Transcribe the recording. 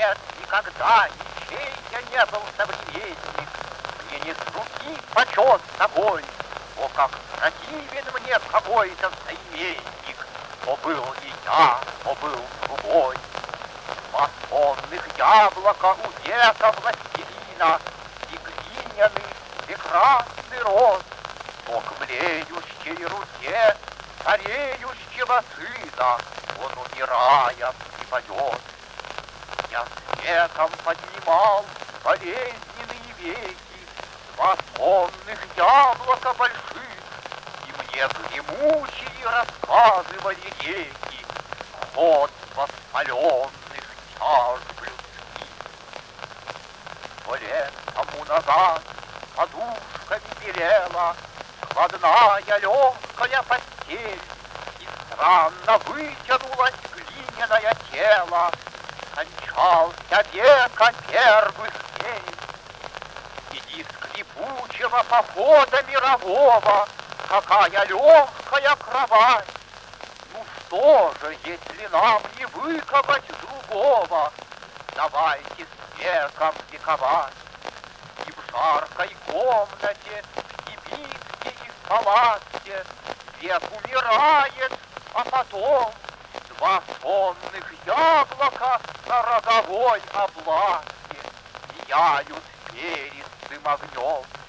нет никогда ничей я не был современник. Мне не с руки почет тобой, о, как противен мне какой-то соименник, то был не я, то был другой. Два сонных яблока у века властелина и глиняный прекрасный рот, то к млеющей руке стареющего сына он, умирая, припадет. Я с веком поднимал болезненные веки, Два сонных яблока больших, И мне гремучие рассказывали реки, Ход воспаленных чаш блюдских. Сто лет тому назад подушками белела Складная легкая постель, И странно вытянулось глиняное тело, Кончался века первых дней. И скрипучего похода мирового Какая легкая кровать! Ну что же, если нам не выковать другого, Давайте с веком вековать. И в жаркой комнате, в кибитке и в палатке Век умирает, а потом Два сонных яблока на роговой обласке Сияют перистым огнем.